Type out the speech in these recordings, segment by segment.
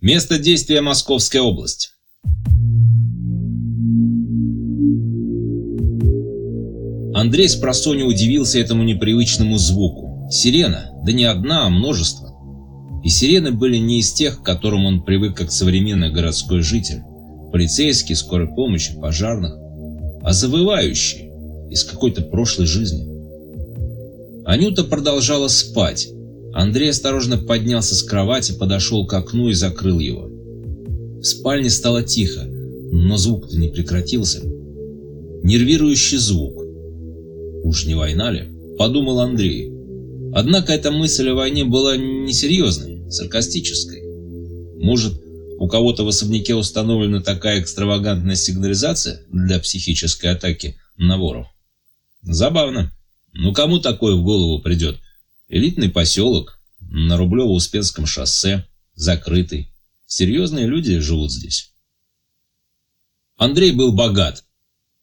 Место действия Московская область. Андрей с просони удивился этому непривычному звуку. Сирена, да не одна, а множество. И сирены были не из тех, к которым он привык как современный городской житель. Полицейские, скорой помощи, пожарных. А завывающие, из какой-то прошлой жизни. Анюта продолжала спать. Андрей осторожно поднялся с кровати, подошел к окну и закрыл его. В спальне стало тихо, но звук-то не прекратился. Нервирующий звук. «Уж не война ли?» – подумал Андрей. Однако эта мысль о войне была несерьезной, саркастической. Может, у кого-то в особняке установлена такая экстравагантная сигнализация для психической атаки на воров? Забавно. Ну кому такое в голову придет? Элитный поселок, на Рублево-Успенском шоссе, закрытый. Серьезные люди живут здесь. Андрей был богат.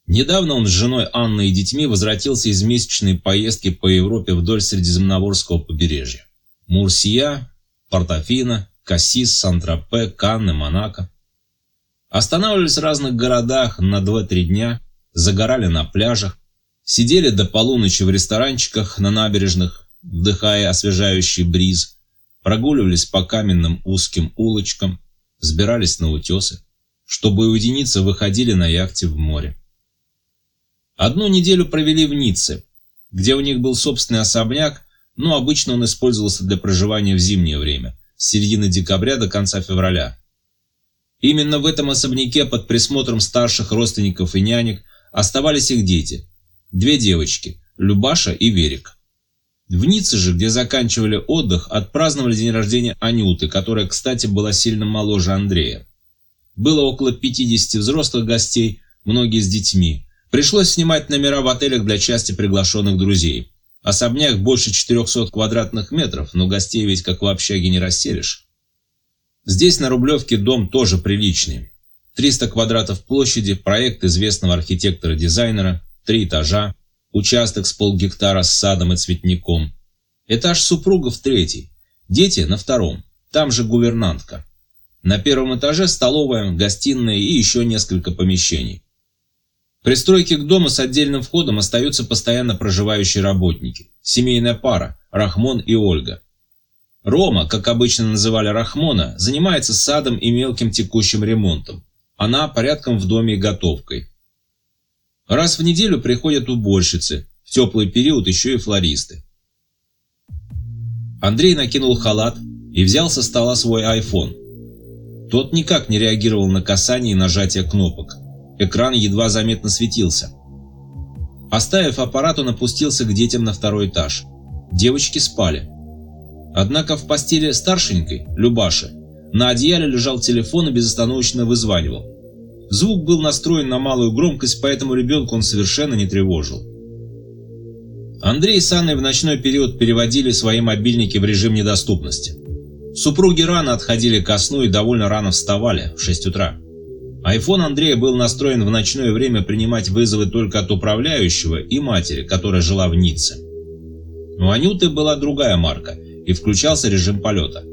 Недавно он с женой Анной и детьми возвратился из месячной поездки по Европе вдоль Средиземноморского побережья. Мурсия, Портофино, Кассис, Сан-Тропе, Канны, Монако. Останавливались в разных городах на 2-3 дня, загорали на пляжах, сидели до полуночи в ресторанчиках на набережных, вдыхая освежающий бриз, прогуливались по каменным узким улочкам, взбирались на утесы, чтобы уединиться, выходили на яхте в море. Одну неделю провели в Ницце, где у них был собственный особняк, но обычно он использовался для проживания в зимнее время, с середины декабря до конца февраля. Именно в этом особняке под присмотром старших родственников и нянек оставались их дети. Две девочки – Любаша и Верик. В Ницце же, где заканчивали отдых, отпраздновали день рождения Анюты, которая, кстати, была сильно моложе Андрея. Было около 50 взрослых гостей, многие с детьми – Пришлось снимать номера в отелях для части приглашенных друзей. Особняк больше 400 квадратных метров, но гостей ведь как в общаге не расселишь. Здесь на Рублевке дом тоже приличный. 300 квадратов площади, проект известного архитектора-дизайнера, три этажа, участок с полгектара с садом и цветником. Этаж супругов третий, дети на втором, там же гувернантка. На первом этаже столовая, гостиная и еще несколько помещений. Пристройки к дому с отдельным входом остаются постоянно проживающие работники. Семейная пара – Рахмон и Ольга. Рома, как обычно называли Рахмона, занимается садом и мелким текущим ремонтом. Она порядком в доме и готовкой. Раз в неделю приходят уборщицы, в теплый период еще и флористы. Андрей накинул халат и взял со стола свой iPhone. Тот никак не реагировал на касание и нажатие кнопок. Экран едва заметно светился. Оставив аппарат, он опустился к детям на второй этаж. Девочки спали. Однако в постели старшенькой, Любаши, на одеяле лежал телефон и безостановочно вызванивал. Звук был настроен на малую громкость, поэтому ребенку он совершенно не тревожил. Андрей с Анной в ночной период переводили свои мобильники в режим недоступности. Супруги рано отходили ко сну и довольно рано вставали, в 6 утра. Айфон Андрея был настроен в ночное время принимать вызовы только от управляющего и матери, которая жила в Ницце. У Анюты была другая марка и включался режим полета.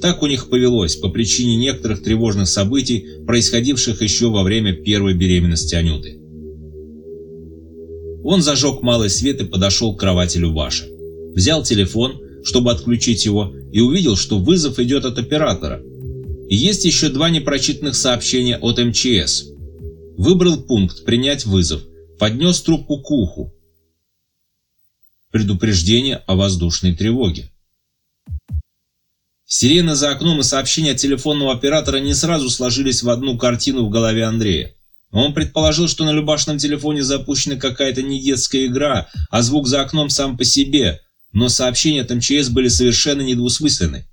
Так у них повелось по причине некоторых тревожных событий, происходивших еще во время первой беременности Анюты. Он зажег малый свет и подошел к кровати Любаши. Взял телефон, чтобы отключить его, и увидел, что вызов идет от оператора, и есть еще два непрочитанных сообщения от МЧС. Выбрал пункт «Принять вызов», поднес трубку к уху. Предупреждение о воздушной тревоге. Сирена за окном и сообщения от телефонного оператора не сразу сложились в одну картину в голове Андрея. Он предположил, что на любашном телефоне запущена какая-то не детская игра, а звук за окном сам по себе, но сообщения от МЧС были совершенно недвусмысленны.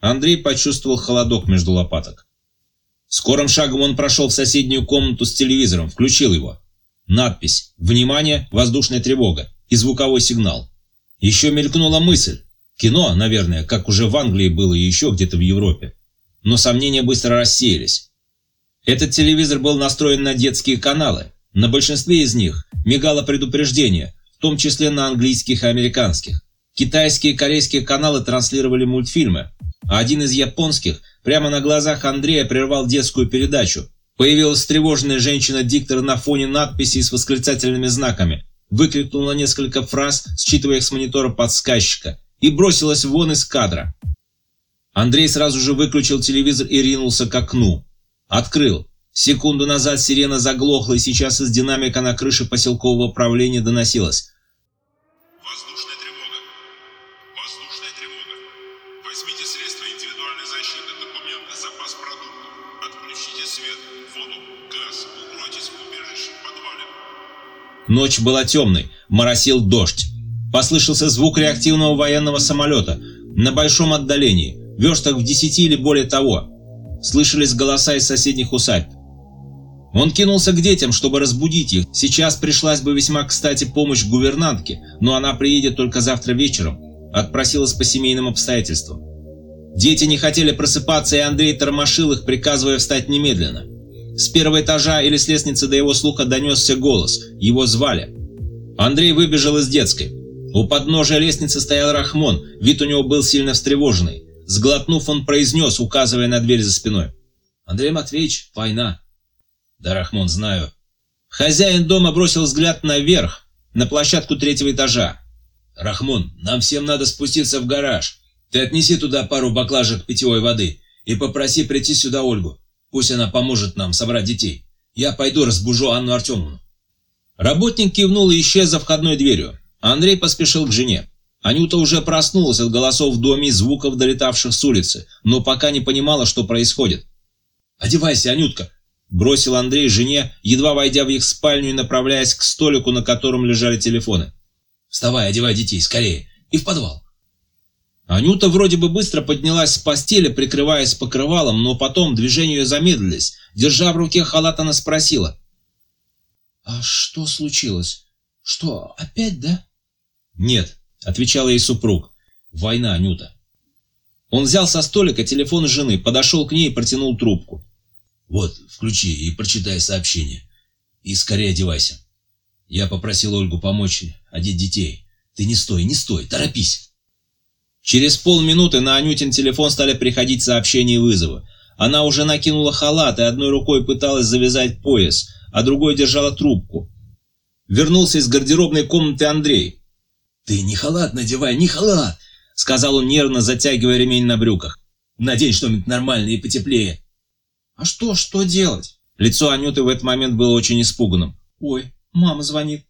Андрей почувствовал холодок между лопаток. Скорым шагом он прошел в соседнюю комнату с телевизором, включил его. Надпись «Внимание! Воздушная тревога!» и звуковой сигнал. Еще мелькнула мысль. Кино, наверное, как уже в Англии было и еще где-то в Европе. Но сомнения быстро рассеялись. Этот телевизор был настроен на детские каналы. На большинстве из них мигало предупреждение, в том числе на английских и американских. Китайские и корейские каналы транслировали мультфильмы, а один из японских прямо на глазах Андрея прервал детскую передачу. Появилась тревожная женщина-диктор на фоне надписей с восклицательными знаками, выкрикнула несколько фраз, считывая их с монитора подсказчика, и бросилась вон из кадра. Андрей сразу же выключил телевизор и ринулся к окну. Открыл. Секунду назад сирена заглохла, и сейчас из динамика на крыше поселкового управления доносилось. Воздушная тревога. Воздушная тревога. Возьмите средства индивидуальной защиты, документы, запас продуктов. Отключите свет, воду, газ. Укройтесь в убежище в подвале. Ночь была темной, моросил дождь. Послышался звук реактивного военного самолета на большом отдалении, верстах в десяти или более того. Слышались голоса из соседних усадьб. Он кинулся к детям, чтобы разбудить их. Сейчас пришлась бы весьма кстати помощь гувернантке, но она приедет только завтра вечером. Отпросилась по семейным обстоятельствам. Дети не хотели просыпаться, и Андрей тормошил их, приказывая встать немедленно. С первого этажа или с лестницы до его слуха донесся голос. Его звали. Андрей выбежал из детской. У подножия лестницы стоял Рахмон, вид у него был сильно встревоженный. Сглотнув, он произнес, указывая на дверь за спиной. «Андрей Матвеевич, война». «Да, Рахмон, знаю». Хозяин дома бросил взгляд наверх, на площадку третьего этажа. «Рахмон, нам всем надо спуститься в гараж. Ты отнеси туда пару баклажек питьевой воды и попроси прийти сюда Ольгу. Пусть она поможет нам собрать детей. Я пойду разбужу Анну Артемовну». Работник кивнул и исчез за входной дверью. Андрей поспешил к жене. Анюта уже проснулась от голосов в доме и звуков, долетавших с улицы, но пока не понимала, что происходит. «Одевайся, Анютка!» – бросил Андрей жене, едва войдя в их спальню и направляясь к столику, на котором лежали телефоны. «Вставай, одевай детей, скорее! И в подвал!» Анюта вроде бы быстро поднялась с постели, прикрываясь покрывалом, но потом движения ее замедлились. Держа в руке халат, она спросила. «А что случилось? Что, опять, да?» «Нет», — отвечал ей супруг. «Война, Анюта». Он взял со столика телефон жены, подошел к ней и протянул трубку. «Вот, включи и прочитай сообщение. И скорее одевайся. Я попросил Ольгу помочь одеть детей. Ты не стой, не стой, торопись». Через полминуты на Анютин телефон стали приходить сообщения и вызовы. Она уже накинула халат и одной рукой пыталась завязать пояс, а другой держала трубку. Вернулся из гардеробной комнаты Андрей. «Ты не халат надевай, не халат!» — сказал он нервно, затягивая ремень на брюках. «Надень что-нибудь нормальное и потеплее». «А что, что делать?» Лицо Анюты в этот момент было очень испуганным. «Ой, мама звонит».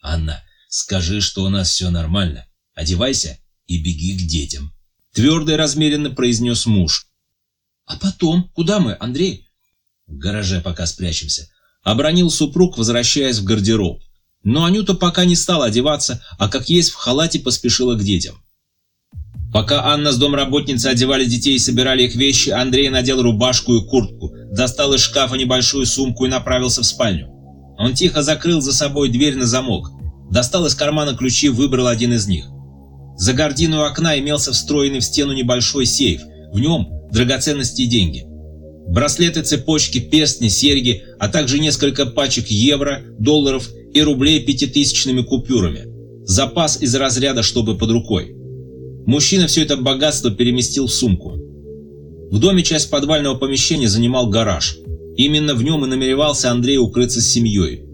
«Анна, скажи, что у нас все нормально. Одевайся и беги к детям», — твердо и размеренно произнес муж. «А потом? Куда мы, Андрей?» «В гараже пока спрячемся», — обронил супруг, возвращаясь в гардероб. Но Анюта пока не стала одеваться, а как есть в халате поспешила к детям. Пока Анна с домработницей одевали детей и собирали их вещи, Андрей надел рубашку и куртку, достал из шкафа небольшую сумку и направился в спальню. Он тихо закрыл за собой дверь на замок, достал из кармана ключи и выбрал один из них. За гордину окна имелся встроенный в стену небольшой сейф, в нем драгоценности и деньги. Браслеты, цепочки, перстни, серьги, а также несколько пачек евро, долларов и рублей пятитысячными купюрами. Запас из разряда, чтобы под рукой. Мужчина все это богатство переместил в сумку. В доме часть подвального помещения занимал гараж. Именно в нем и намеревался Андрей укрыться с семьей.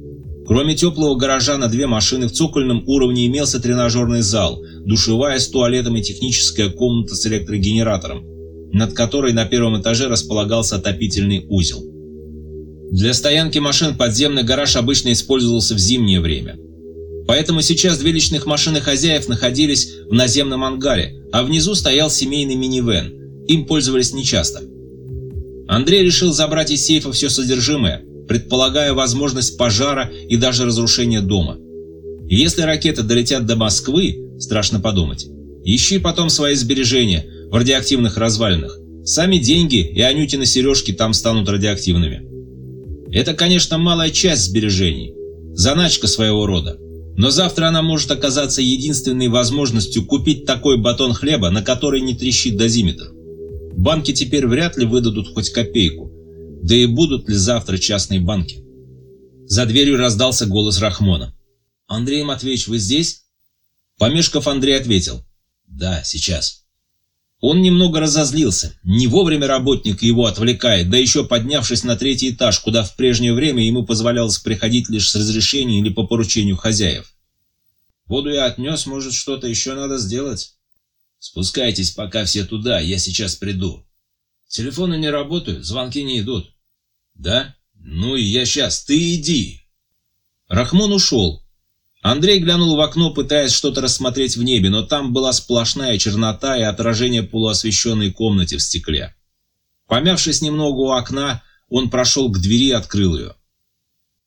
Кроме теплого гаража на две машины в цокольном уровне имелся тренажерный зал, душевая с туалетом и техническая комната с электрогенератором, над которой на первом этаже располагался отопительный узел. Для стоянки машин подземный гараж обычно использовался в зимнее время. Поэтому сейчас две личных машины хозяев находились в наземном ангаре, а внизу стоял семейный минивэн. Им пользовались нечасто. Андрей решил забрать из сейфа все содержимое, предполагая возможность пожара и даже разрушения дома. Если ракеты долетят до Москвы, страшно подумать, ищи потом свои сбережения в радиоактивных развалинах. Сами деньги и Анютины сережки там станут радиоактивными. Это, конечно, малая часть сбережений, заначка своего рода. Но завтра она может оказаться единственной возможностью купить такой батон хлеба, на который не трещит дозиметр. Банки теперь вряд ли выдадут хоть копейку. Да и будут ли завтра частные банки? За дверью раздался голос Рахмона. «Андрей Матвеевич, вы здесь?» Помешков Андрей ответил. «Да, сейчас». Он немного разозлился. Не вовремя работник его отвлекает, да еще поднявшись на третий этаж, куда в прежнее время ему позволялось приходить лишь с разрешения или по поручению хозяев. Воду я отнес, может, что-то еще надо сделать? Спускайтесь пока все туда, я сейчас приду. Телефоны не работают, звонки не идут. Да? Ну и я сейчас, ты иди. Рахмон ушел. Андрей глянул в окно, пытаясь что-то рассмотреть в небе, но там была сплошная чернота и отражение полуосвещенной комнате в стекле. Помявшись немного у окна, он прошел к двери и открыл ее.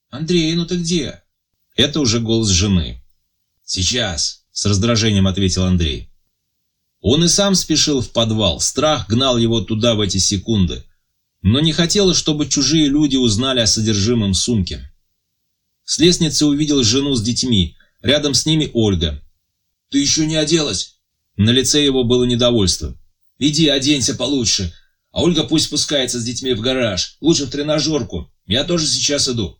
«Андрей, ну ты где?» Это уже голос жены. «Сейчас», — с раздражением ответил Андрей. Он и сам спешил в подвал, страх гнал его туда в эти секунды, но не хотелось, чтобы чужие люди узнали о содержимом сумки. С лестницы увидел жену с детьми. Рядом с ними Ольга. «Ты еще не оделась?» На лице его было недовольство. «Иди, оденься получше. А Ольга пусть спускается с детьми в гараж. Лучше в тренажерку. Я тоже сейчас иду».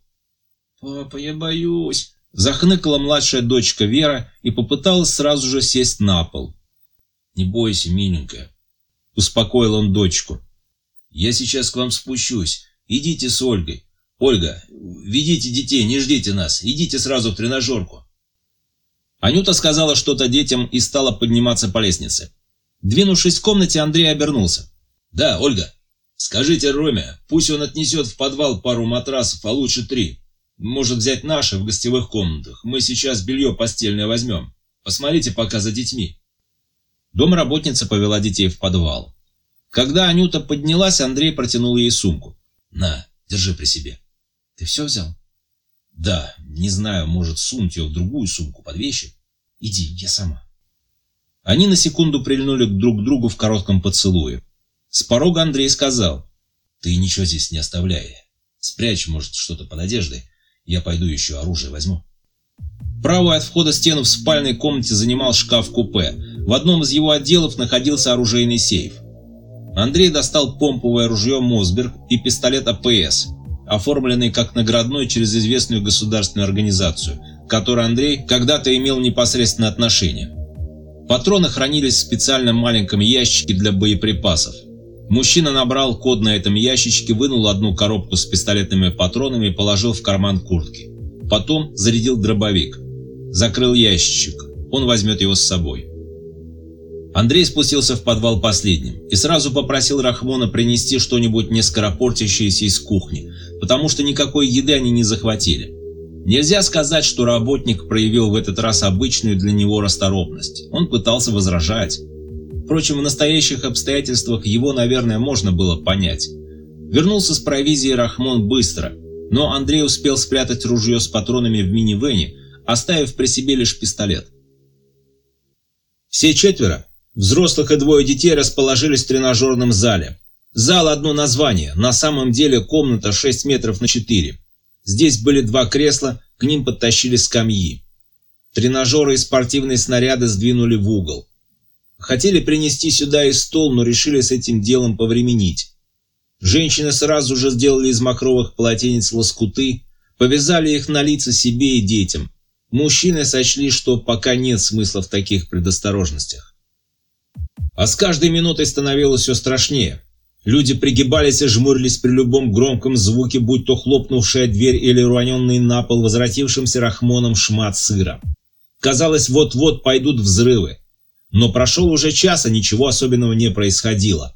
«Папа, я боюсь». Захныкала младшая дочка Вера и попыталась сразу же сесть на пол. «Не бойся, миленькая», — успокоил он дочку. «Я сейчас к вам спущусь. Идите с Ольгой. «Ольга, ведите детей, не ждите нас, идите сразу в тренажерку». Анюта сказала что-то детям и стала подниматься по лестнице. Двинувшись в комнате, Андрей обернулся. «Да, Ольга, скажите Роме, пусть он отнесет в подвал пару матрасов, а лучше три. Может взять наши в гостевых комнатах. Мы сейчас белье постельное возьмем. Посмотрите пока за детьми». Домработница повела детей в подвал. Когда Анюта поднялась, Андрей протянул ей сумку. «На, держи при себе». Ты все взял? Да, не знаю, может, сунуть ее в другую сумку под вещи? Иди, я сама. Они на секунду прильнули друг к другу в коротком поцелуе. С порога Андрей сказал, ты ничего здесь не оставляй. Спрячь, может, что-то под одеждой. Я пойду еще оружие возьму. Правую от входа стену в спальной комнате занимал шкаф-купе. В одном из его отделов находился оружейный сейф. Андрей достал помповое ружье «Мосберг» и пистолет АПС – оформленный как наградной через известную государственную организацию, к которой Андрей когда-то имел непосредственное отношение. Патроны хранились в специальном маленьком ящике для боеприпасов. Мужчина набрал код на этом ящичке, вынул одну коробку с пистолетными патронами и положил в карман куртки. Потом зарядил дробовик. Закрыл ящичек. Он возьмет его с собой. Андрей спустился в подвал последним и сразу попросил Рахмона принести что-нибудь не скоропортящееся из кухни, потому что никакой еды они не захватили. Нельзя сказать, что работник проявил в этот раз обычную для него расторопность. Он пытался возражать. Впрочем, в настоящих обстоятельствах его, наверное, можно было понять. Вернулся с провизией Рахмон быстро, но Андрей успел спрятать ружье с патронами в минивэне, оставив при себе лишь пистолет. Все четверо, взрослых и двое детей, расположились в тренажерном зале. Зал одно название, на самом деле комната 6 метров на 4. Здесь были два кресла, к ним подтащили скамьи. Тренажеры и спортивные снаряды сдвинули в угол. Хотели принести сюда и стол, но решили с этим делом повременить. Женщины сразу же сделали из махровых полотенец лоскуты, повязали их на лица себе и детям. Мужчины сочли, что пока нет смысла в таких предосторожностях. А с каждой минутой становилось все страшнее. Люди пригибались и жмурились при любом громком звуке, будь то хлопнувшая дверь или рваненный на пол возвратившимся рахмоном шмат сыра. Казалось, вот-вот пойдут взрывы. Но прошел уже час, а ничего особенного не происходило.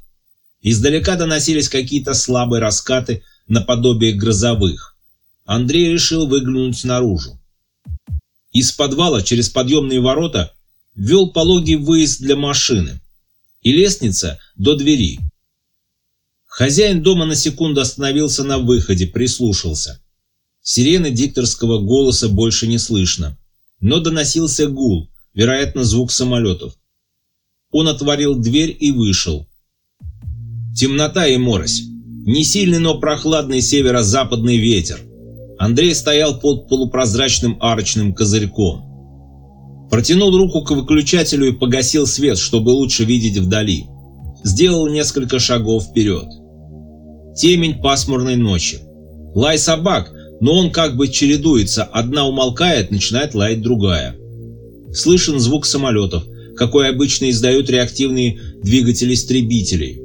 Издалека доносились какие-то слабые раскаты наподобие грозовых. Андрей решил выглянуть наружу. Из подвала через подъемные ворота вел пологий выезд для машины и лестница до двери. Хозяин дома на секунду остановился на выходе, прислушался. Сирены дикторского голоса больше не слышно, но доносился гул, вероятно, звук самолетов. Он отворил дверь и вышел. Темнота и морось. Не сильный, но прохладный северо-западный ветер. Андрей стоял под полупрозрачным арочным козырьком. Протянул руку к выключателю и погасил свет, чтобы лучше видеть вдали. Сделал несколько шагов вперед. Темень пасмурной ночи. Лай собак, но он как бы чередуется, одна умолкает, начинает лаять другая. Слышен звук самолетов, какой обычно издают реактивные двигатель истребителей.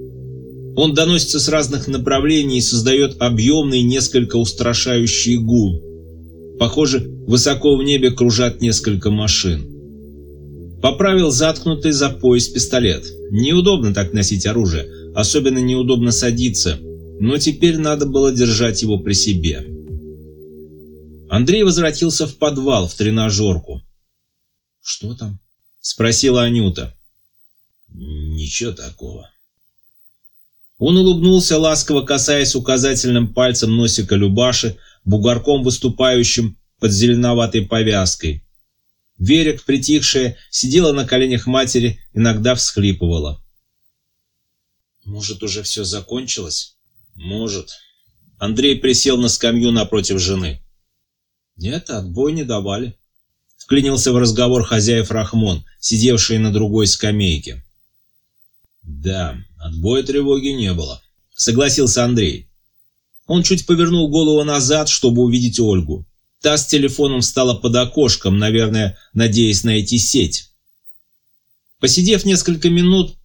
Он доносится с разных направлений и создает объемный, несколько устрашающий гул. Похоже, высоко в небе кружат несколько машин. Поправил заткнутый за пояс пистолет. Неудобно так носить оружие, особенно неудобно садиться, но теперь надо было держать его при себе. Андрей возвратился в подвал, в тренажерку. «Что там?» — спросила Анюта. «Ничего такого». Он улыбнулся, ласково касаясь указательным пальцем носика Любаши, бугорком выступающим под зеленоватой повязкой. Верик, притихшая, сидела на коленях матери, иногда всхлипывала. «Может, уже все закончилось?» «Может». Андрей присел на скамью напротив жены. «Нет, отбой не давали». Вклинился в разговор хозяев Рахмон, сидевший на другой скамейке. «Да, отбоя тревоги не было», — согласился Андрей. Он чуть повернул голову назад, чтобы увидеть Ольгу. Та с телефоном встала под окошком, наверное, надеясь найти сеть. Посидев несколько минут,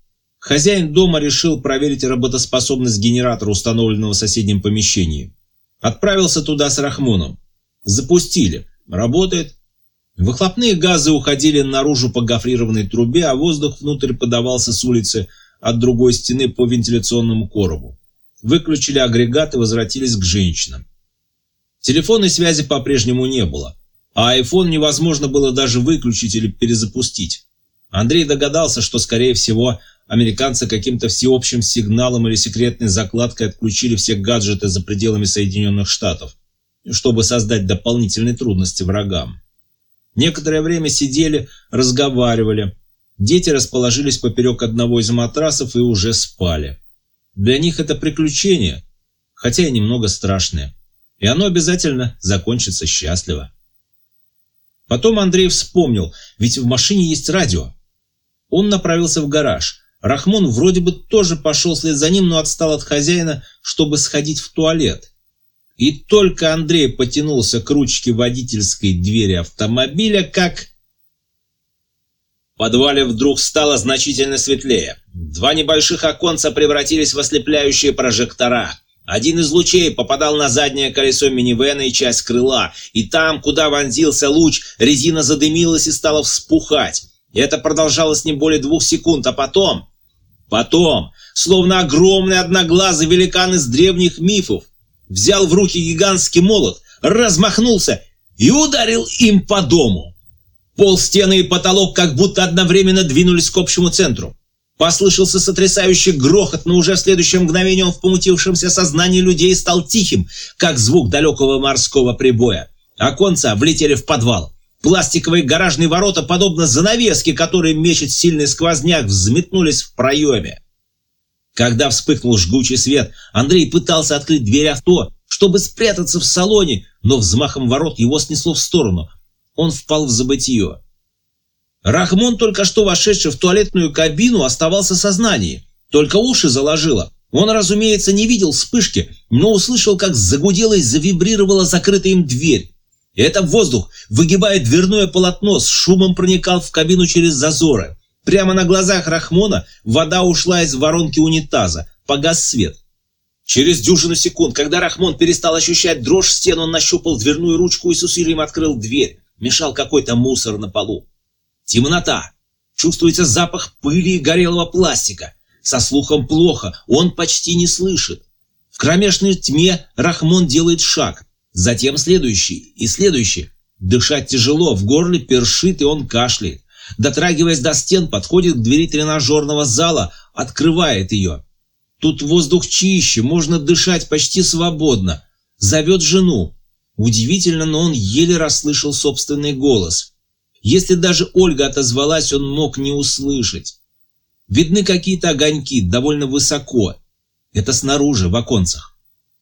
хозяин дома решил проверить работоспособность генератора, установленного в соседнем помещении. Отправился туда с Рахмоном. Запустили. Работает. Выхлопные газы уходили наружу по гофрированной трубе, а воздух внутрь подавался с улицы от другой стены по вентиляционному коробу. Выключили агрегат и возвратились к женщинам. Телефонной связи по-прежнему не было, а iPhone невозможно было даже выключить или перезапустить. Андрей догадался, что, скорее всего, американцы каким-то всеобщим сигналом или секретной закладкой отключили все гаджеты за пределами Соединенных Штатов, чтобы создать дополнительные трудности врагам. Некоторое время сидели, разговаривали. Дети расположились поперек одного из матрасов и уже спали. Для них это приключение, хотя и немного страшное и оно обязательно закончится счастливо. Потом Андрей вспомнил, ведь в машине есть радио. Он направился в гараж. Рахмон вроде бы тоже пошел вслед за ним, но отстал от хозяина, чтобы сходить в туалет. И только Андрей потянулся к ручке водительской двери автомобиля, как... В подвале вдруг стало значительно светлее. Два небольших оконца превратились в ослепляющие прожектора. Один из лучей попадал на заднее колесо минивэна и часть крыла, и там, куда вонзился луч, резина задымилась и стала вспухать. Это продолжалось не более двух секунд, а потом... Потом, словно огромный одноглазый великан из древних мифов, взял в руки гигантский молот, размахнулся и ударил им по дому. Пол, стены и потолок как будто одновременно двинулись к общему центру. Послышался сотрясающий грохот, но уже в следующее мгновение он в помутившемся сознании людей стал тихим, как звук далекого морского прибоя. Оконца влетели в подвал. Пластиковые гаражные ворота, подобно занавеске, которые мечет сильный сквозняк, взметнулись в проеме. Когда вспыхнул жгучий свет, Андрей пытался открыть дверь авто, чтобы спрятаться в салоне, но взмахом ворот его снесло в сторону. Он впал в забытье. Рахмон, только что вошедший в туалетную кабину, оставался в сознании. Только уши заложило. Он, разумеется, не видел вспышки, но услышал, как загудела и завибрировала закрытая им дверь. И это воздух, выгибая дверное полотно, с шумом проникал в кабину через зазоры. Прямо на глазах Рахмона вода ушла из воронки унитаза, погас свет. Через дюжину секунд, когда Рахмон перестал ощущать дрожь стен, он нащупал дверную ручку и с усилием открыл дверь. Мешал какой-то мусор на полу. Темнота. Чувствуется запах пыли и горелого пластика. Со слухом плохо, он почти не слышит. В кромешной тьме Рахмон делает шаг, затем следующий и следующий. Дышать тяжело, в горле першит и он кашляет. Дотрагиваясь до стен, подходит к двери тренажерного зала, открывает ее. Тут воздух чище, можно дышать почти свободно. Зовет жену. Удивительно, но он еле расслышал собственный голос. Если даже Ольга отозвалась, он мог не услышать. Видны какие-то огоньки довольно высоко. Это снаружи, в оконцах.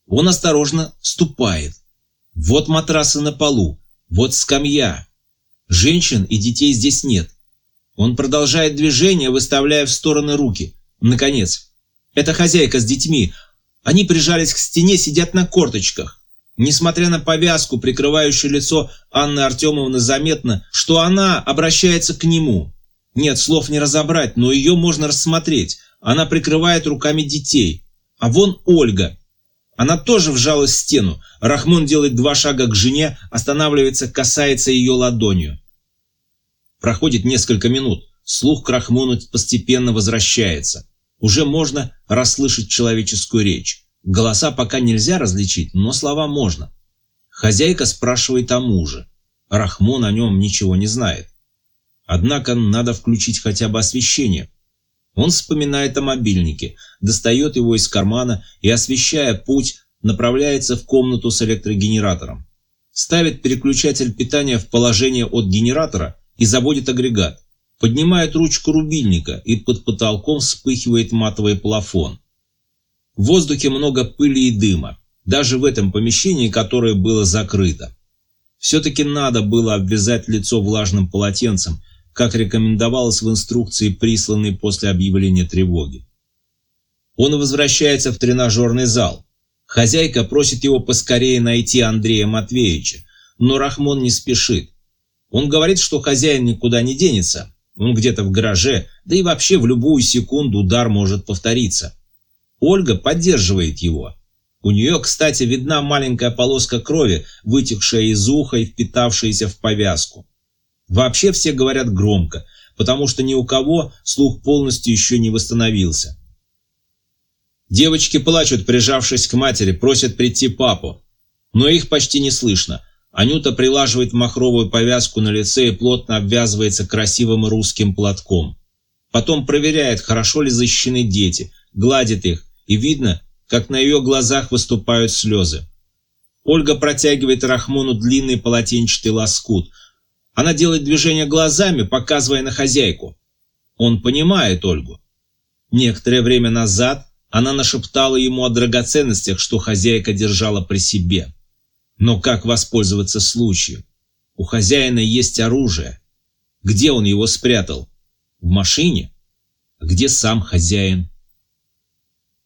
Он осторожно ступает. Вот матрасы на полу, вот скамья. Женщин и детей здесь нет. Он продолжает движение, выставляя в стороны руки. Наконец. Это хозяйка с детьми. Они прижались к стене, сидят на корточках. Несмотря на повязку, прикрывающую лицо Анны Артемовны, заметно, что она обращается к нему. Нет, слов не разобрать, но ее можно рассмотреть. Она прикрывает руками детей. А вон Ольга. Она тоже вжалась в стену. Рахмон делает два шага к жене, останавливается, касается ее ладонью. Проходит несколько минут. Слух к Рахмону постепенно возвращается. Уже можно расслышать человеческую речь. Голоса пока нельзя различить, но слова можно. Хозяйка спрашивает о муже. Рахмон о нем ничего не знает. Однако надо включить хотя бы освещение. Он вспоминает о мобильнике, достает его из кармана и, освещая путь, направляется в комнату с электрогенератором. Ставит переключатель питания в положение от генератора и заводит агрегат. Поднимает ручку рубильника, и под потолком вспыхивает матовый плафон. В воздухе много пыли и дыма, даже в этом помещении, которое было закрыто. Все-таки надо было обвязать лицо влажным полотенцем, как рекомендовалось в инструкции, присланной после объявления тревоги. Он возвращается в тренажерный зал. Хозяйка просит его поскорее найти Андрея Матвеевича, но Рахмон не спешит. Он говорит, что хозяин никуда не денется, он где-то в гараже, да и вообще в любую секунду удар может повториться. Ольга поддерживает его. У нее, кстати, видна маленькая полоска крови, вытекшая из уха и впитавшаяся в повязку. Вообще все говорят громко, потому что ни у кого слух полностью еще не восстановился. Девочки плачут, прижавшись к матери, просят прийти папу. Но их почти не слышно. Анюта прилаживает махровую повязку на лице и плотно обвязывается красивым русским платком. Потом проверяет, хорошо ли защищены дети, гладит их, и видно, как на ее глазах выступают слезы. Ольга протягивает Рахмону длинный полотенчатый лоскут – она делает движение глазами, показывая на хозяйку. Он понимает Ольгу. Некоторое время назад она нашептала ему о драгоценностях, что хозяйка держала при себе. Но как воспользоваться случаем? У хозяина есть оружие. Где он его спрятал? В машине? Где сам хозяин?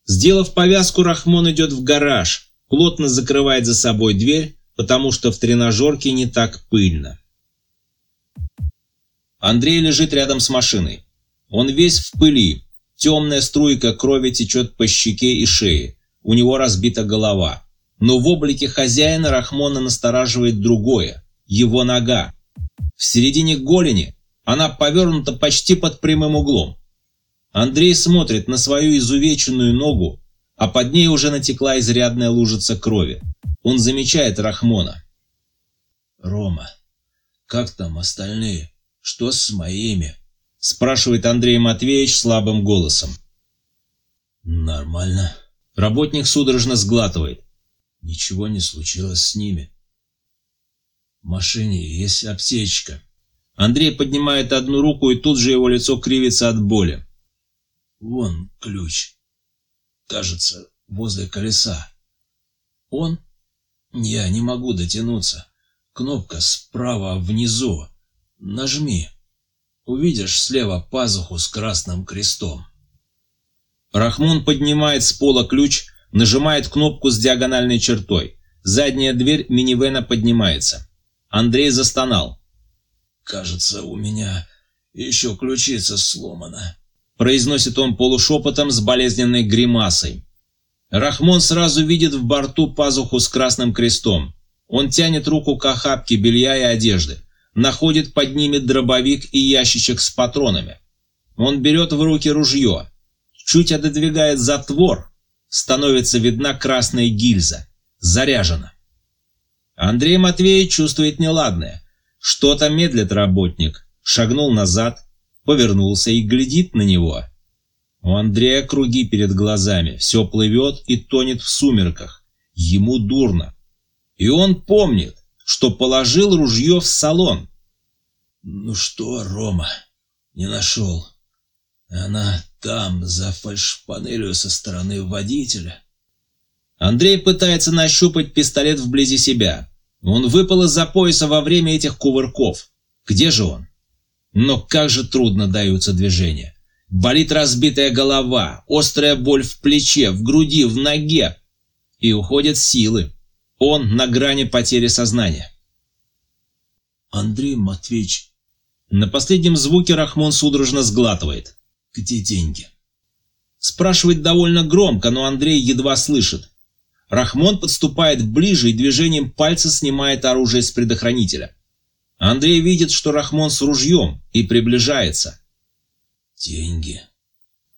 Сделав повязку, Рахмон идет в гараж, плотно закрывает за собой дверь, потому что в тренажерке не так пыльно. Андрей лежит рядом с машиной. Он весь в пыли. Темная струйка крови течет по щеке и шее. У него разбита голова. Но в облике хозяина Рахмона настораживает другое – его нога. В середине голени она повернута почти под прямым углом. Андрей смотрит на свою изувеченную ногу, а под ней уже натекла изрядная лужица крови. Он замечает Рахмона. «Рома, как там остальные?» Что с моими? Спрашивает Андрей Матвеевич слабым голосом. Нормально. Работник судорожно сглатывает. Ничего не случилось с ними. В машине есть аптечка. Андрей поднимает одну руку, и тут же его лицо кривится от боли. Вон ключ. Кажется, возле колеса. Он? Я не могу дотянуться. Кнопка справа внизу. Нажми. Увидишь слева пазуху с красным крестом. Рахмон поднимает с пола ключ, нажимает кнопку с диагональной чертой. Задняя дверь минивэна поднимается. Андрей застонал. «Кажется, у меня еще ключица сломана», – произносит он полушепотом с болезненной гримасой. Рахмон сразу видит в борту пазуху с красным крестом. Он тянет руку к охапке белья и одежды находит под ними дробовик и ящичек с патронами. Он берет в руки ружье, чуть отодвигает затвор, становится видна красная гильза, заряжена. Андрей Матвеевич чувствует неладное. Что-то медлит работник, шагнул назад, повернулся и глядит на него. У Андрея круги перед глазами, все плывет и тонет в сумерках. Ему дурно. И он помнит, что положил ружье в салон. «Ну что, Рома, не нашел? Она там, за фальшпанелью со стороны водителя». Андрей пытается нащупать пистолет вблизи себя. Он выпал из-за пояса во время этих кувырков. Где же он? Но как же трудно даются движения. Болит разбитая голова, острая боль в плече, в груди, в ноге. И уходят силы. Он на грани потери сознания. Андрей Матвеевич На последнем звуке Рахмон судорожно сглатывает. Где деньги? Спрашивает довольно громко, но Андрей едва слышит. Рахмон подступает ближе и движением пальца снимает оружие с предохранителя. Андрей видит, что Рахмон с ружьем и приближается. Деньги.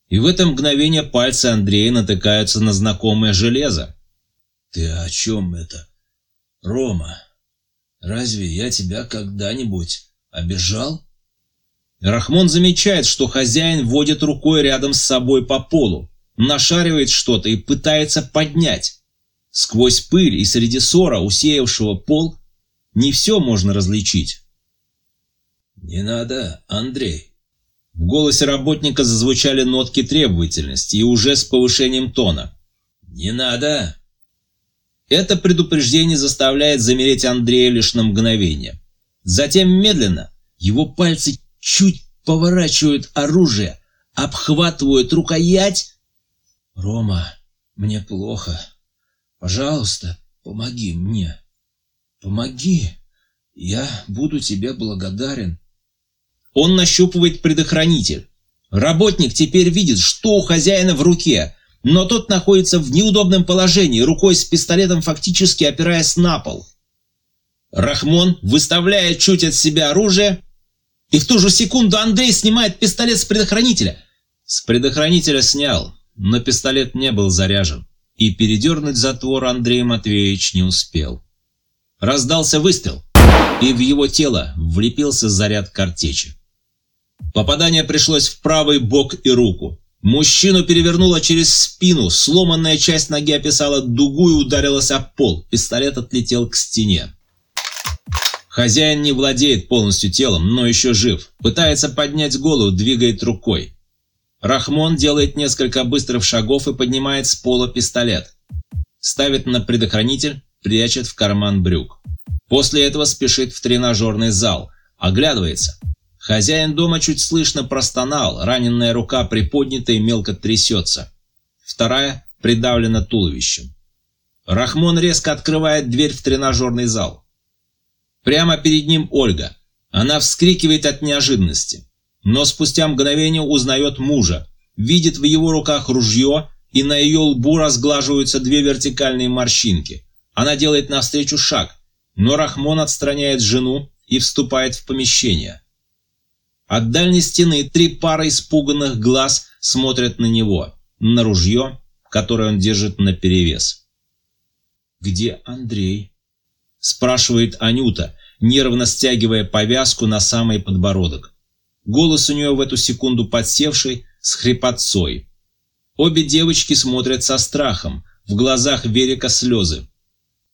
И в это мгновение пальцы Андрея натыкаются на знакомое железо. Ты о чем это? Рома, разве я тебя когда-нибудь обижал? Рахмон замечает, что хозяин водит рукой рядом с собой по полу, нашаривает что-то и пытается поднять. Сквозь пыль и среди ссора, усеявшего пол, не все можно различить. «Не надо, Андрей». В голосе работника зазвучали нотки требовательности и уже с повышением тона. «Не надо!» Это предупреждение заставляет замереть Андрея лишь на мгновение. Затем медленно его пальцы чуть поворачивают оружие, обхватывают рукоять. «Рома, мне плохо. Пожалуйста, помоги мне. Помоги. Я буду тебе благодарен». Он нащупывает предохранитель. Работник теперь видит, что у хозяина в руке, но тот находится в неудобном положении, рукой с пистолетом фактически опираясь на пол. Рахмон выставляет чуть от себя оружие, и в ту же секунду Андрей снимает пистолет с предохранителя. С предохранителя снял, но пистолет не был заряжен, и передернуть затвор Андрей Матвеевич не успел. Раздался выстрел, и в его тело влепился заряд картечи. Попадание пришлось в правый бок и руку. Мужчину перевернуло через спину, сломанная часть ноги описала дугу и ударилась об пол. Пистолет отлетел к стене. Хозяин не владеет полностью телом, но еще жив. Пытается поднять голову, двигает рукой. Рахмон делает несколько быстрых шагов и поднимает с пола пистолет. Ставит на предохранитель, прячет в карман брюк. После этого спешит в тренажерный зал. Оглядывается. Хозяин дома чуть слышно простонал, раненная рука приподнята и мелко трясется. Вторая придавлена туловищем. Рахмон резко открывает дверь в тренажерный зал. Прямо перед ним Ольга. Она вскрикивает от неожиданности. Но спустя мгновение узнает мужа, видит в его руках ружье, и на ее лбу разглаживаются две вертикальные морщинки. Она делает навстречу шаг, но Рахмон отстраняет жену и вступает в помещение. От дальней стены три пары испуганных глаз смотрят на него, на ружье, которое он держит наперевес. «Где Андрей?» спрашивает Анюта, нервно стягивая повязку на самый подбородок. Голос у нее в эту секунду подсевший, с хрипотцой. Обе девочки смотрят со страхом, в глазах Верика слезы.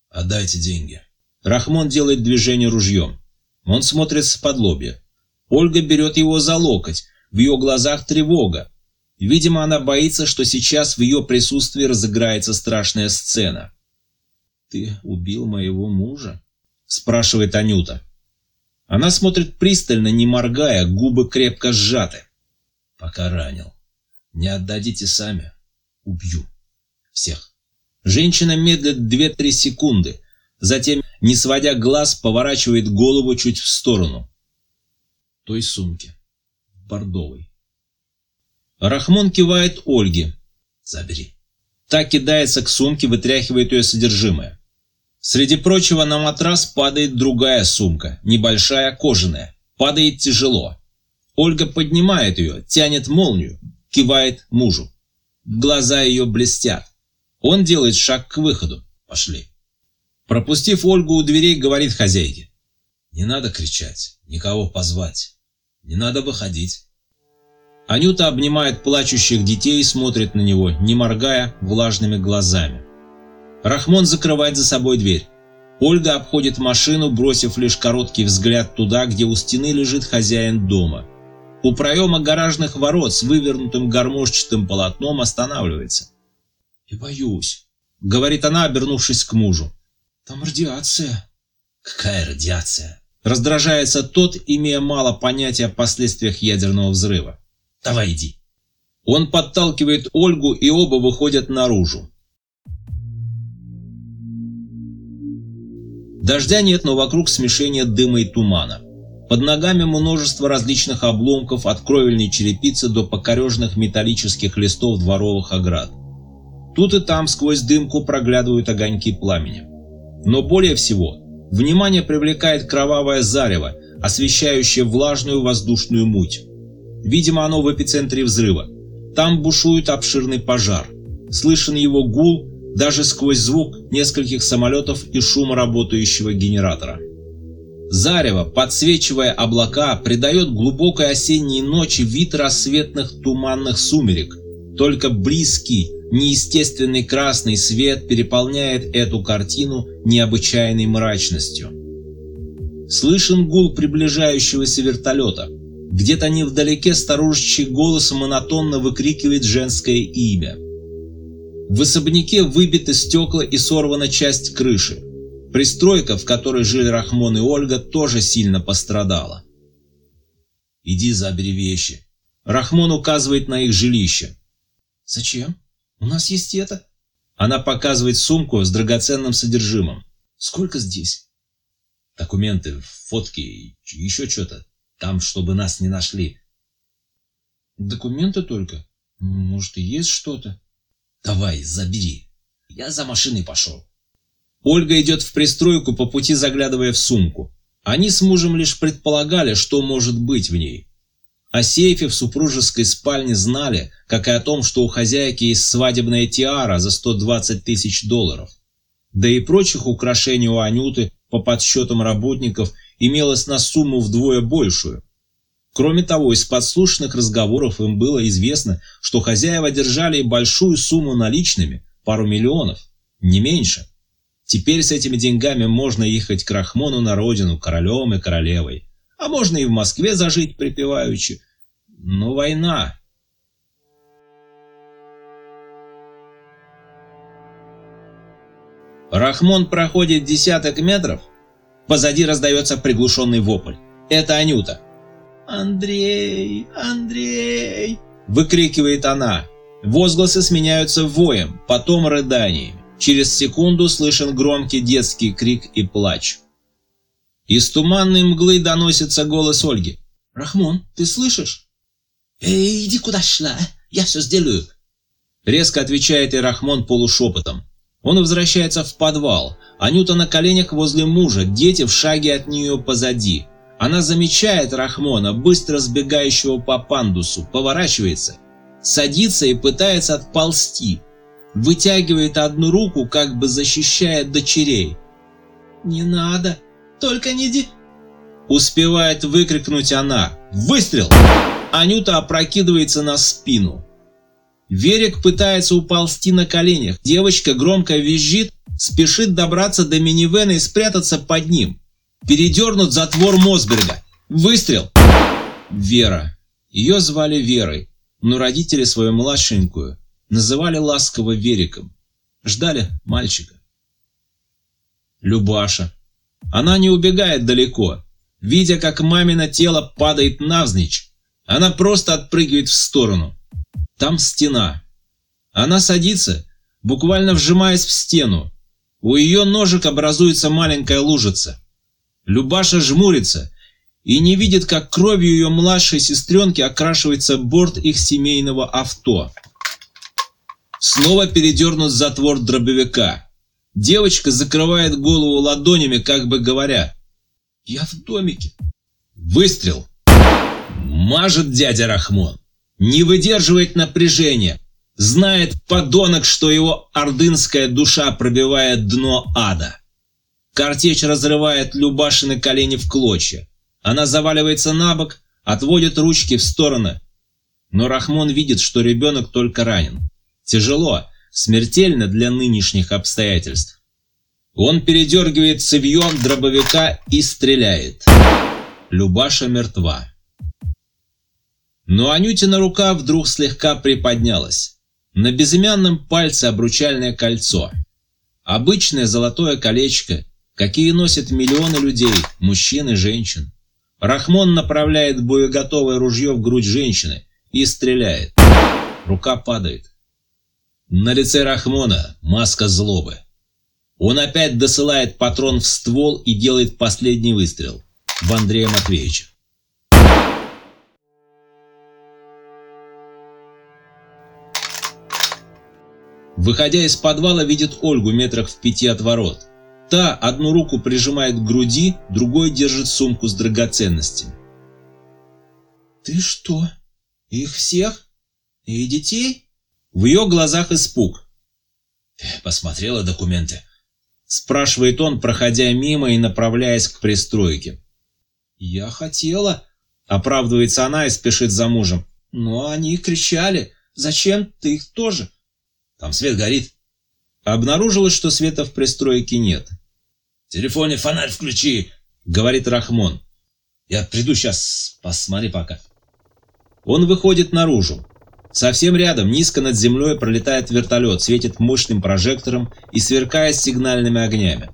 «Отдайте деньги». Рахмон делает движение ружьем. Он смотрит с подлобья. Ольга берет его за локоть, в ее глазах тревога. Видимо, она боится, что сейчас в ее присутствии разыграется страшная сцена. «Ты убил моего мужа?» – спрашивает Анюта. Она смотрит пристально, не моргая, губы крепко сжаты. «Пока ранил. Не отдадите сами. Убью. Всех». Женщина медлит две-три секунды, затем, не сводя глаз, поворачивает голову чуть в сторону. Той сумки. Бордовой. Рахмон кивает Ольге. «Забери». Та кидается к сумке, вытряхивает ее содержимое. Среди прочего на матрас падает другая сумка, небольшая, кожаная. Падает тяжело. Ольга поднимает ее, тянет молнию, кивает мужу. Глаза ее блестят. Он делает шаг к выходу. Пошли. Пропустив Ольгу у дверей, говорит хозяйке. Не надо кричать, никого позвать. Не надо выходить. Анюта обнимает плачущих детей и смотрит на него, не моргая, влажными глазами. Рахмон закрывает за собой дверь. Ольга обходит машину, бросив лишь короткий взгляд туда, где у стены лежит хозяин дома. У проема гаражных ворот с вывернутым гармошчатым полотном останавливается. «Я боюсь», — говорит она, обернувшись к мужу. «Там радиация». «Какая радиация?» Раздражается тот, имея мало понятия о последствиях ядерного взрыва. Давай иди. Он подталкивает Ольгу, и оба выходят наружу. Дождя нет, но вокруг смешение дыма и тумана. Под ногами множество различных обломков от кровельной черепицы до покорежных металлических листов дворовых оград. Тут и там сквозь дымку проглядывают огоньки пламени. Но более всего, внимание привлекает кровавое зарево, освещающее влажную воздушную муть. Видимо, оно в эпицентре взрыва. Там бушует обширный пожар. Слышен его гул даже сквозь звук нескольких самолетов и шум работающего генератора. Зарево, подсвечивая облака, придает глубокой осенней ночи вид рассветных туманных сумерек. Только близкий, неестественный красный свет переполняет эту картину необычайной мрачностью. Слышен гул приближающегося вертолета. Где-то невдалеке старушечий голос монотонно выкрикивает женское имя. В особняке выбиты стекла и сорвана часть крыши. Пристройка, в которой жили Рахмон и Ольга, тоже сильно пострадала. «Иди забери вещи». Рахмон указывает на их жилище. «Зачем? У нас есть это». Она показывает сумку с драгоценным содержимым. «Сколько здесь?» «Документы, фотки еще что-то. Там, чтобы нас не нашли». «Документы только? Может, и есть что-то?» «Давай, забери. Я за машиной пошел». Ольга идет в пристройку, по пути заглядывая в сумку. Они с мужем лишь предполагали, что может быть в ней. О сейфе в супружеской спальне знали, как и о том, что у хозяйки есть свадебная тиара за 120 тысяч долларов. Да и прочих украшений у Анюты, по подсчетам работников, имелось на сумму вдвое большую. Кроме того, из подслушанных разговоров им было известно, что хозяева держали большую сумму наличными, пару миллионов, не меньше. Теперь с этими деньгами можно ехать к Рахмону на родину, королем и королевой. А можно и в Москве зажить припеваючи. Но война. Рахмон проходит десяток метров. Позади раздается приглушенный вопль. Это Анюта. «Андрей! Андрей!» – выкрикивает она. Возгласы сменяются воем, потом рыданиями. Через секунду слышен громкий детский крик и плач. Из туманной мглы доносится голос Ольги. «Рахмон, ты слышишь?» «Эй, иди куда шла, я все сделаю!» Резко отвечает и Рахмон полушепотом. Он возвращается в подвал. Анюта на коленях возле мужа, дети в шаге от нее позади. Она замечает Рахмона, быстро сбегающего по пандусу, поворачивается, садится и пытается отползти. Вытягивает одну руку, как бы защищая дочерей. «Не надо, только не ди...» Успевает выкрикнуть она. «Выстрел!» Анюта опрокидывается на спину. Верик пытается уползти на коленях. Девочка громко визжит, спешит добраться до минивэна и спрятаться под ним. Передернут затвор Мосберга. Выстрел. Вера. Ее звали Верой, но родители свою младшенькую называли ласково Вериком. Ждали мальчика. Любаша. Она не убегает далеко. Видя, как мамино тело падает навзничь, она просто отпрыгивает в сторону. Там стена. Она садится, буквально вжимаясь в стену. У ее ножек образуется маленькая лужица. Любаша жмурится и не видит, как кровью ее младшей сестренки окрашивается борт их семейного авто. Снова передернут затвор дробовика. Девочка закрывает голову ладонями, как бы говоря «Я в домике». Выстрел. Мажет дядя Рахмон. Не выдерживает напряжения. Знает подонок, что его ордынская душа пробивает дно ада. Картечь разрывает Любашины колени в клочья. Она заваливается на бок, отводит ручки в стороны. Но Рахмон видит, что ребенок только ранен. Тяжело, смертельно для нынешних обстоятельств. Он передергивает цевьем дробовика и стреляет. Любаша мертва. Но Анютина рука вдруг слегка приподнялась. На безымянном пальце обручальное кольцо. Обычное золотое колечко, какие носят миллионы людей, мужчин и женщин. Рахмон направляет боеготовое ружье в грудь женщины и стреляет. Рука падает. На лице Рахмона маска злобы. Он опять досылает патрон в ствол и делает последний выстрел. в Андрея Матвеевича. Выходя из подвала, видит Ольгу метрах в пяти от ворот. Та одну руку прижимает к груди, другой держит сумку с драгоценностями. «Ты что, их всех? И детей?» В ее глазах испуг. Посмотрела документы. Спрашивает он, проходя мимо и направляясь к пристройке. «Я хотела...» Оправдывается она и спешит за мужем. «Но они кричали. Зачем ты их тоже?» Там свет горит. Обнаружилось, что света в пристройке нет. В телефоне фонарь включи, говорит Рахмон. Я приду сейчас, посмотри пока. Он выходит наружу. Совсем рядом, низко над землей, пролетает вертолет, светит мощным прожектором и сверкает сигнальными огнями.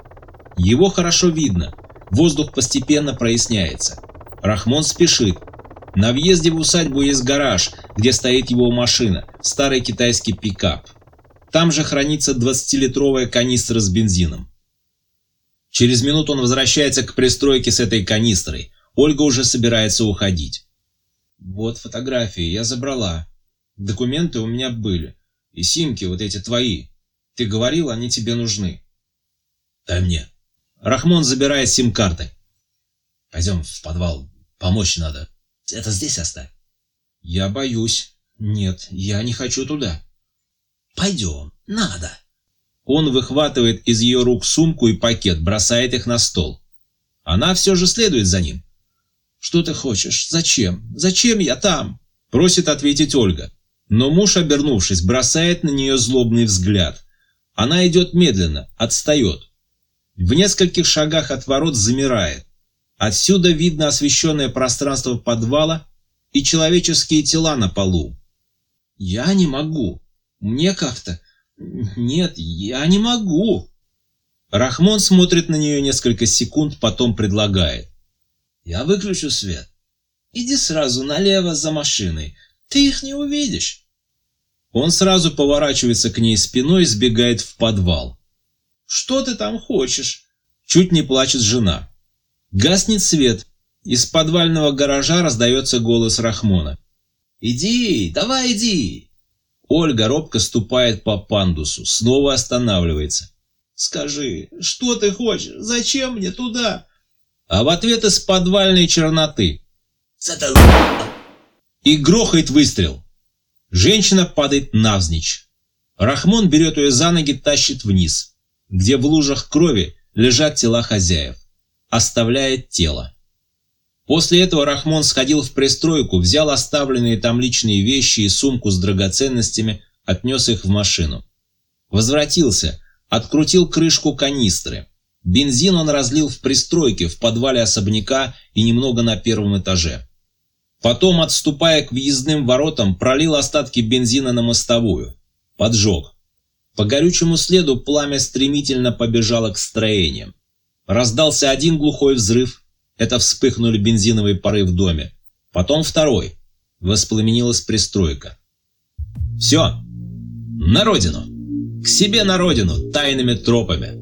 Его хорошо видно. Воздух постепенно проясняется. Рахмон спешит. На въезде в усадьбу есть гараж, где стоит его машина, старый китайский пикап. Там же хранится 20-литровая канистра с бензином. Через минуту он возвращается к пристройке с этой канистрой. Ольга уже собирается уходить. «Вот фотографии, я забрала. Документы у меня были. И симки вот эти твои. Ты говорил, они тебе нужны». «Дай мне». Рахмон забирает сим-карты. «Пойдем в подвал, помочь надо. Это здесь оставь». «Я боюсь. Нет, я не хочу туда». Пойдем, надо. Он выхватывает из ее рук сумку и пакет, бросает их на стол. Она все же следует за ним. «Что ты хочешь? Зачем? Зачем я там?» Просит ответить Ольга. Но муж, обернувшись, бросает на нее злобный взгляд. Она идет медленно, отстает. В нескольких шагах от ворот замирает. Отсюда видно освещенное пространство подвала и человеческие тела на полу. «Я не могу», мне как-то... Нет, я не могу. Рахмон смотрит на нее несколько секунд, потом предлагает. Я выключу свет. Иди сразу налево за машиной. Ты их не увидишь. Он сразу поворачивается к ней спиной и сбегает в подвал. Что ты там хочешь? Чуть не плачет жена. Гаснет свет. Из подвального гаража раздается голос Рахмона. «Иди, давай иди!» Ольга робко ступает по пандусу, снова останавливается. «Скажи, что ты хочешь? Зачем мне туда?» А в ответ из подвальной черноты. «Сатан!» И грохает выстрел. Женщина падает навзничь. Рахмон берет ее за ноги, тащит вниз, где в лужах крови лежат тела хозяев. Оставляет тело. После этого Рахмон сходил в пристройку, взял оставленные там личные вещи и сумку с драгоценностями, отнес их в машину. Возвратился, открутил крышку канистры. Бензин он разлил в пристройке, в подвале особняка и немного на первом этаже. Потом, отступая к въездным воротам, пролил остатки бензина на мостовую. Поджег. По горючему следу пламя стремительно побежало к строениям. Раздался один глухой взрыв, это вспыхнули бензиновые пары в доме. Потом второй. Воспламенилась пристройка. Все. На родину. К себе на родину, тайными тропами.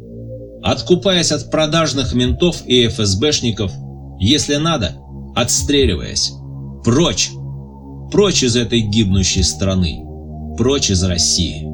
Откупаясь от продажных ментов и ФСБшников, если надо, отстреливаясь. Прочь. Прочь из этой гибнущей страны. Прочь из России.